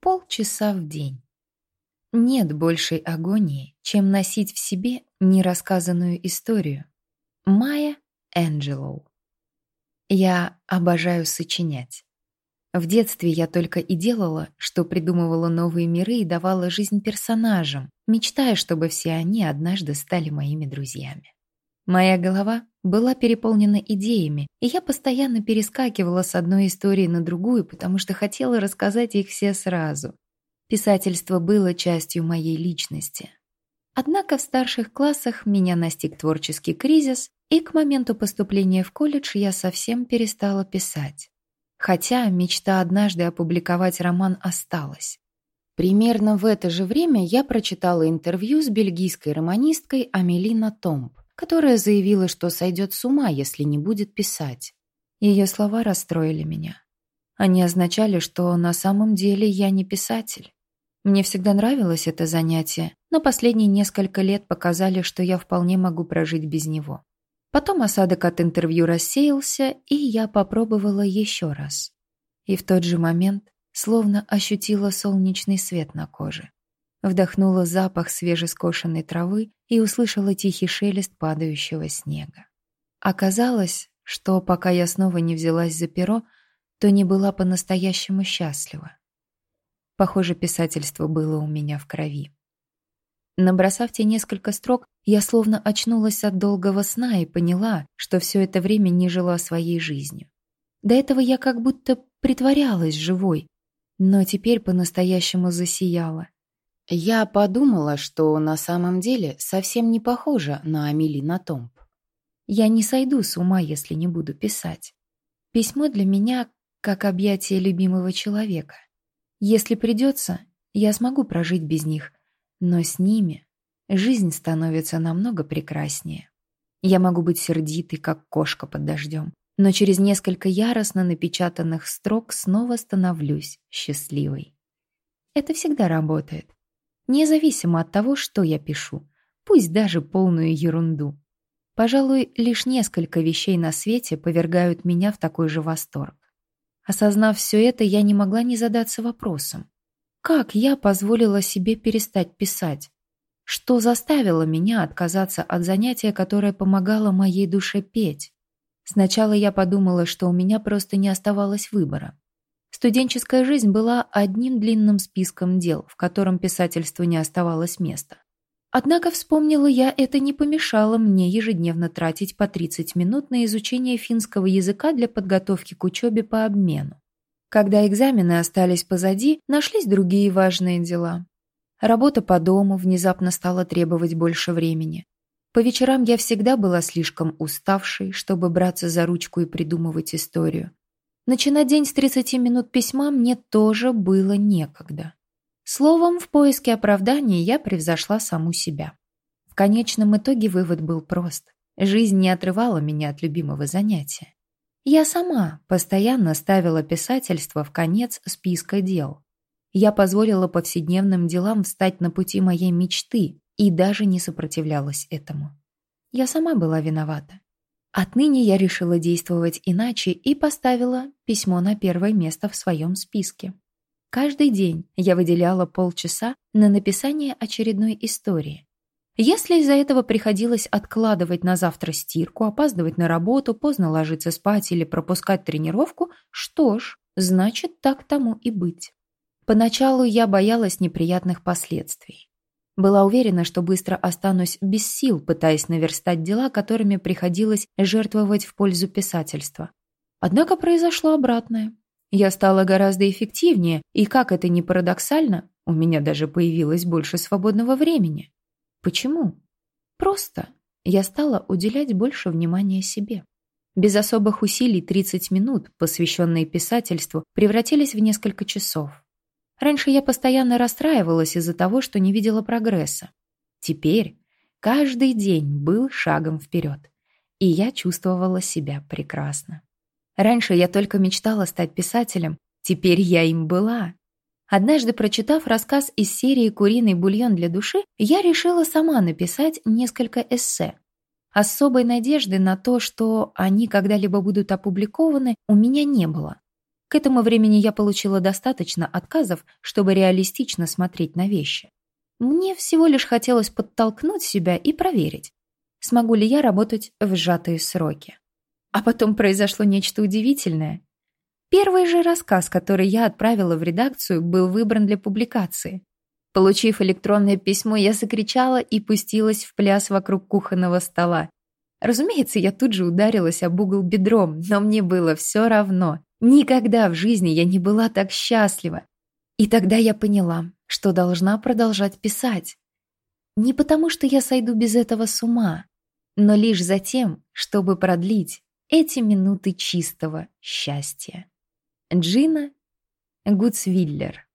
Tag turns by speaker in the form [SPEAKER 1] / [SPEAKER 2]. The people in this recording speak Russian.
[SPEAKER 1] полчаса в день. Нет большей агонии, чем носить в себе нерассказанную историю. Майя Энджелоу. Я обожаю сочинять. В детстве я только и делала, что придумывала новые миры и давала жизнь персонажам, мечтая, чтобы все они однажды стали моими друзьями. Моя голова была переполнена идеями, и я постоянно перескакивала с одной истории на другую, потому что хотела рассказать их все сразу. Писательство было частью моей личности. Однако в старших классах меня настиг творческий кризис, и к моменту поступления в колледж я совсем перестала писать. Хотя мечта однажды опубликовать роман осталась. Примерно в это же время я прочитала интервью с бельгийской романисткой Амелина Томп, которая заявила, что сойдет с ума, если не будет писать. Ее слова расстроили меня. Они означали, что на самом деле я не писатель. Мне всегда нравилось это занятие, но последние несколько лет показали, что я вполне могу прожить без него. Потом осадок от интервью рассеялся, и я попробовала еще раз. И в тот же момент словно ощутила солнечный свет на коже вдохнула запах свежескошенной травы и услышала тихий шелест падающего снега. Оказалось, что пока я снова не взялась за перо, то не была по-настоящему счастлива. Похоже, писательство было у меня в крови. Набросав те несколько строк, я словно очнулась от долгого сна и поняла, что все это время не жила своей жизнью. До этого я как будто притворялась живой, но теперь по-настоящему засияла. Я подумала, что на самом деле совсем не похожа на Амелина Томп. Я не сойду с ума, если не буду писать. Письмо для меня как объятие любимого человека. Если придется, я смогу прожить без них, но с ними жизнь становится намного прекраснее. Я могу быть сердитой, как кошка под дождем, но через несколько яростно напечатанных строк снова становлюсь счастливой. Это всегда работает независимо от того, что я пишу, пусть даже полную ерунду. Пожалуй, лишь несколько вещей на свете повергают меня в такой же восторг. Осознав все это, я не могла не задаться вопросом. Как я позволила себе перестать писать? Что заставило меня отказаться от занятия, которое помогало моей душе петь? Сначала я подумала, что у меня просто не оставалось выбора. Студенческая жизнь была одним длинным списком дел, в котором писательству не оставалось места. Однако, вспомнила я, это не помешало мне ежедневно тратить по 30 минут на изучение финского языка для подготовки к учебе по обмену. Когда экзамены остались позади, нашлись другие важные дела. Работа по дому внезапно стала требовать больше времени. По вечерам я всегда была слишком уставшей, чтобы браться за ручку и придумывать историю. Начинать день с 30 минут письма мне тоже было некогда. Словом, в поиске оправданий я превзошла саму себя. В конечном итоге вывод был прост. Жизнь не отрывала меня от любимого занятия. Я сама постоянно ставила писательство в конец списка дел. Я позволила повседневным делам встать на пути моей мечты и даже не сопротивлялась этому. Я сама была виновата. Отныне я решила действовать иначе и поставила письмо на первое место в своем списке. Каждый день я выделяла полчаса на написание очередной истории. Если из-за этого приходилось откладывать на завтра стирку, опаздывать на работу, поздно ложиться спать или пропускать тренировку, что ж, значит, так тому и быть. Поначалу я боялась неприятных последствий. Была уверена, что быстро останусь без сил, пытаясь наверстать дела, которыми приходилось жертвовать в пользу писательства. Однако произошло обратное. Я стала гораздо эффективнее, и, как это ни парадоксально, у меня даже появилось больше свободного времени. Почему? Просто я стала уделять больше внимания себе. Без особых усилий 30 минут, посвященные писательству, превратились в несколько часов. Раньше я постоянно расстраивалась из-за того, что не видела прогресса. Теперь каждый день был шагом вперед, и я чувствовала себя прекрасно. Раньше я только мечтала стать писателем, теперь я им была. Однажды, прочитав рассказ из серии «Куриный бульон для души», я решила сама написать несколько эссе. Особой надежды на то, что они когда-либо будут опубликованы, у меня не было. К этому времени я получила достаточно отказов, чтобы реалистично смотреть на вещи. Мне всего лишь хотелось подтолкнуть себя и проверить, смогу ли я работать в сжатые сроки. А потом произошло нечто удивительное. Первый же рассказ, который я отправила в редакцию, был выбран для публикации. Получив электронное письмо, я закричала и пустилась в пляс вокруг кухонного стола. Разумеется, я тут же ударилась об угол бедром, но мне было все равно. Никогда в жизни я не была так счастлива. И тогда я поняла, что должна продолжать писать. Не потому, что я сойду без этого с ума, но лишь за тем, чтобы продлить эти минуты чистого счастья. Джина Гуцвиллер